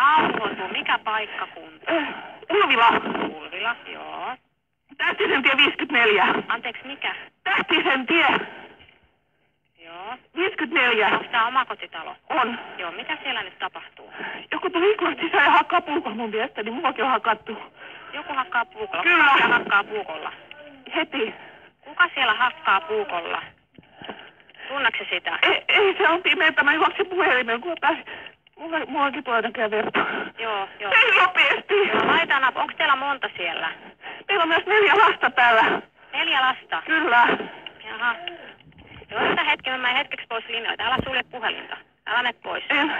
Rauhoitu, mikä paikkakunta? Ulvila. Ulvila, joo. Tähtisen tie 54. Anteeksi, mikä? Tähtisen tie Joo. 54. Onko tämä omakotitalo? On. Joo, mitä siellä nyt tapahtuu? Joku tuli ikkunat sisään ja hakkaa puukolla mun mielestä, niin muakin on hakattu. Joku hakkaa puukolla. Kyllä. Kuka hakkaa puukolla? Heti. Kuka siellä hakkaa puukolla? Tunneeko se sitä? Ei, ei se on pimeätä, mä juoksin puhelimeen, kun pääsin. Mulla, mulla onkin tuo näköjään verta. Joo, joo. Ei nopeasti. Joo, laita nap. Onko teillä monta siellä? Meillä on myös neljä lasta täällä. Neljä lasta. Kyllä. Jaha. Joo, sitä hetki, mä menen hetkeksi pois linjoilta. Älä sulje puhelinta. Älä mene pois. En.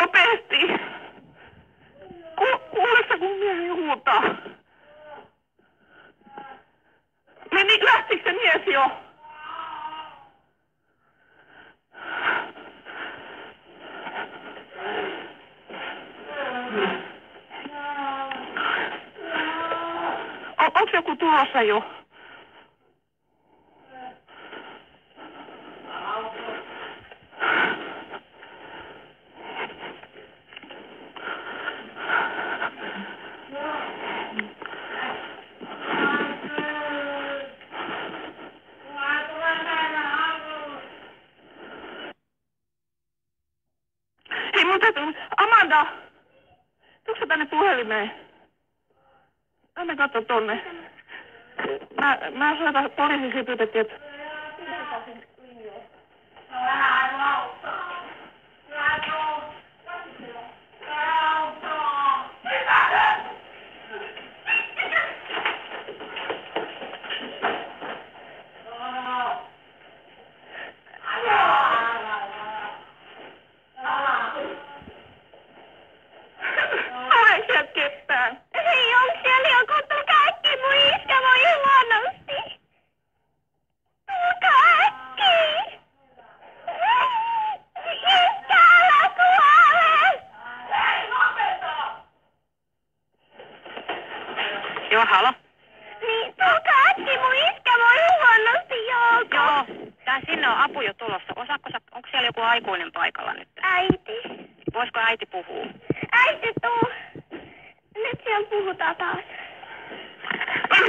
Nopeasti. Ku, kuulessa kun mieheni huutaa. Meni, lähtikö se mies jo? On, onko joku tulossa jo? Amanda! Tuutko tänne puhelimeen? Anna katso tonne. Mä, mä soitan poliisi pyydettiin, että... Ole siellä ketään. Ei onko siellä joku? Tulkaa äkkiä, mun iskä voi huonosti. Tulkaa äkkiä. Iskä, älä kuole. Joo, halo. Niin, tulkaa äkkiä, mun iskä voi huonosti, Jouko. Joo, tää sinne on apu jo tulossa. Osaatko sä, onko siellä joku aikuinen paikalla nyt? Äiti. Voisiko äiti puhua? Äiti, tuu. Nyt siellä puhutaan taas.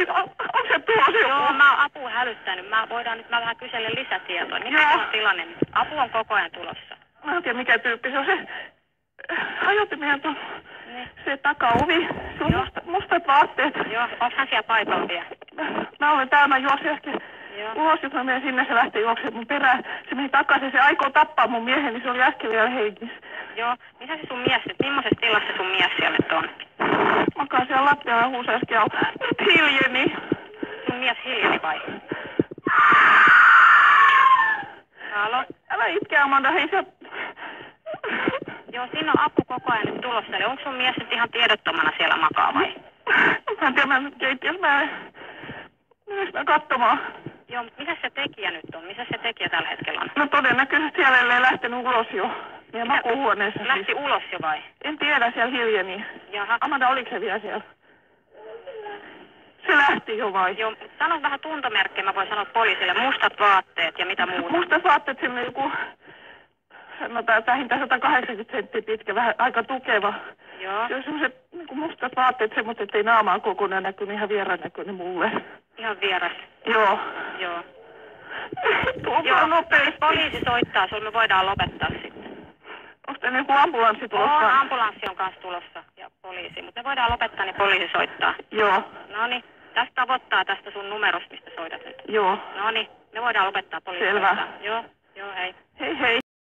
On, onko se tulossa joku? Joo, mä oon apua hälyttänyt. Mä voidaan nyt mä vähän kysellä lisätietoa. Mikä Joo. on tilanne? Apu on koko ajan tulossa. Mä en tiedä mikä tyyppi se on se. Hajotti meidän tuon Niin. se takaovi. Joo. musta, mustat vaatteet. Joo, onko hän siellä paikalla vielä? Mä, mä olen täällä, mä äsken Joo. ulos, jos mä menen sinne, se lähti juoksemaan mun perään. Se meni takaisin, se aikoo tappaa mun miehen, niin se oli äsken vielä hengissä. Joo, missä se sun mies nyt, millaisessa tilassa sun mies siellä nyt on? Makaa siellä lattialla ja huusaa äsken nyt hiljeni. Sun mies hiljeni vai? Halo? Älä itke Amanda, hei se... Joo, siinä on apu koko ajan nyt tulossa. Eli onko sun mies nyt ihan tiedottomana siellä makaa vai? Mä en tiedä, mä keittiössä mä... Mä katsomaan? Joo, mutta missä se tekijä nyt on? Missä se tekijä tällä hetkellä on? No todennäköisesti siellä ei lähtenyt ulos jo. Meidän Mitä? makuuhuoneessa Lähti siis. ulos jo vai? En tiedä, siellä hiljeni. Jaha. Amanda, oliko se vielä siellä? Se lähti jo vai? Joo, sano vähän tuntomerkkejä, mä voin sanoa poliisille. Mustat vaatteet ja mitä muuta. Musta vaatteet sinne joku, sanotaan, että vähintään 180 senttiä pitkä, vähän aika tukeva. Joo, Se on semmoiset niin mustat vaatteet, semmoiset, ettei naamaa kokonaan näkyy, niin ihan vieraan näköinen mulle. ihan vieras. Joo. Joo. Tuokaa Joo, nopeasti. poliisi soittaa, sulla me voidaan lopettaa sitten. Onko tänne joku ambulanssi On, tulossa? ambulanssi on kanssa tulossa ja poliisi, mutta me voidaan lopettaa, niin poliisi soittaa. Joo, No niin, tästä tavoittaa tästä sun numerosta, mistä soitat nyt. joo. No niin, me voidaan lopettaa poliisi Selvä. soittaa. Joo, joo, hei. Hei hei.